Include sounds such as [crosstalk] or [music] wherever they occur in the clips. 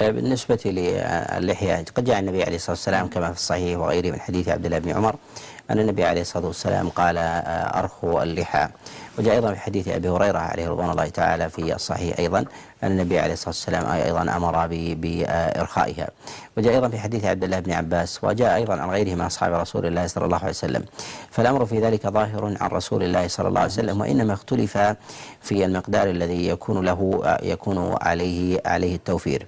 بالنسبة للحية قد جاء النبي عليه الصلاة والسلام كما في الصحيح وغيره من حديث عبد الله بن عمر أن النبي عليه الصلاة والسلام قال أرخوا اللحى. وجاء أيضا في حديث أبي هريرة عليه رضوان الله تعالى في الصحيح أيضا أن النبي عليه الصلاة والسلام أيضا أمر بإرخائها. وجاء أيضا في حديث عبد الله بن عباس وجاء أيضا عن غيره من أصحاب رسول الله صلى الله عليه وسلم. فالأمر في ذلك ظاهر عن رسول الله صلى الله عليه وسلم وإنما اختلف في المقدار الذي يكون له يكون عليه عليه التوفير.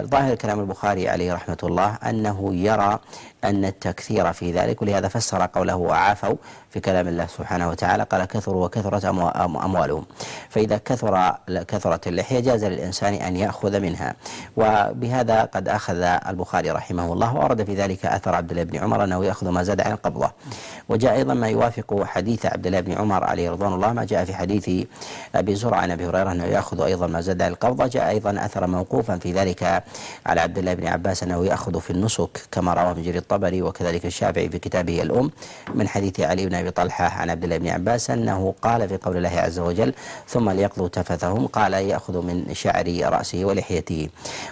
ظاهر كلام البخاري عليه رحمة الله أنه يرى أن التكثير في ذلك ولهذا فسر قوله وعافوا في كلام الله سبحانه وتعالى قال كثروا وكثرت أموالهم. فإذا كثر كثرت اللحية جاز للإنسان أن يأخذ منها. وبهذا قد أخذ البخاري رحمه الله وأورد في ذلك أثر عبد الله بن عمر أنه يأخذ ما زاد عن القبضة وجاء أيضا ما يوافق حديث عبد الله بن عمر عليه رضوان الله ما جاء في حديث أبي زرع عن أبي هريرة أنه يأخذ أيضا ما زاد عن القبضة جاء أيضا أثر موقوفا في ذلك على عبد الله بن عباس أنه يأخذ في النسك كما رواه مجري الطبري وكذلك الشافعي في كتابه الأم من حديث علي بن أبي طلحة عن عبد الله بن عباس أنه قال في قول الله عز وجل ثم ليقضوا تفثهم قال يأخذ من شعر رأسه ولحيته.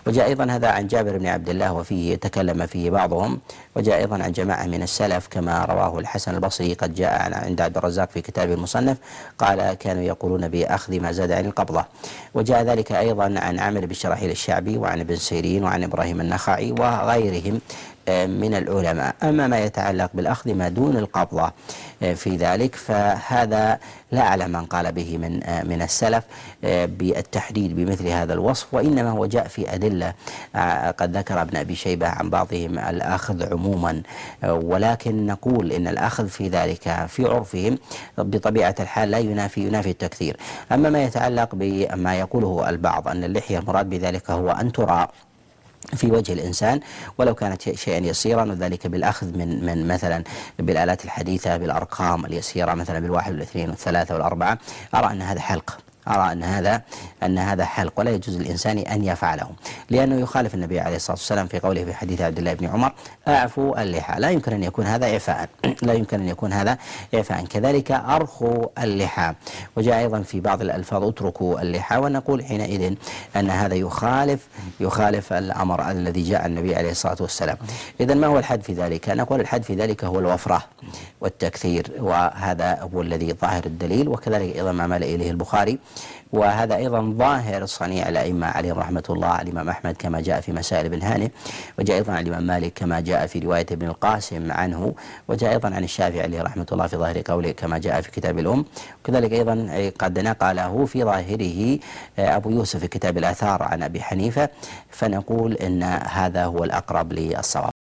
وجاء أيضا هذا عن جابر بن عبد الله وفيه تكلم فيه بعضهم. وجاء أيضا عن جماعة من السلف كما رواه الحسن البصري قد جاء عند عبد الرزاق في كتاب المصنف قال كانوا يقولون بأخذ ما زاد عن القبضة وجاء ذلك أيضا عن عامر بن الشعبي وعن ابن سيرين وعن إبراهيم النخعي وغيرهم. من العلماء. أما ما يتعلق بالأخذ ما دون القبضة آه، في ذلك فهذا لا أعلم من قال به من آه، من السلف آه، بالتحديد بمثل هذا الوصف وإنما هو جاء في أدلة قد ذكر ابن أبي شيبة عن بعضهم الأخذ عموما ولكن نقول إن الأخذ في ذلك في عرفهم بطبيعة الحال لا ينافي ينافي التكثير. أما ما يتعلق بما يقوله البعض أن اللحية المراد بذلك هو أن ترى في وجه الإنسان ولو كانت شيئا يسيرا وذلك بالأخذ من من مثلا بالآلات الحديثة بالأرقام اليسيرة مثلا بالواحد والإثنين والثلاثة والأربعة. أرى أن هذا حلق. أرى أن هذا أن هذا حلق ولا يجوز للإنسان أن يفعله لأنه يخالف النبي عليه الصلاة والسلام في قوله في حديث عبد الله بن عمر أعفوا اللحى. لا يمكن أن يكون هذا إعفاء. [clears throat] لا يمكن أن يكون هذا إعفاء. كذلك أرخوا اللحى. وجاء أيضا في بعض الألفاظ اتركوا اللحى. ونقول حينئذ أن هذا يخالف يخالف الأمر الذي جاء النبي عليه الصلاة والسلام. إذا ما هو الحد في ذلك؟ نقول الحد في ذلك هو الوفرة والتكثير وهذا هو الذي ظاهر الدليل وكذلك أيضا ما مال إليه البخاري. وهذا أيضا ظاهر صنيع الأئمة عليهم رحمة الله الإمام أحمد كما جاء في مسائل ابن هاني وجاء أيضا عن الإمام مالك كما جاء في رواية ابن القاسم عنه وجاء أيضا عن الشافعي عليه رحمة الله في ظاهر قوله كما جاء في كتاب الأم. وكذلك أيضا قد نقله في ظاهره أبو يوسف في كتاب الآثار عن أبي حنيفة فنقول إن هذا هو الأقرب للصواب.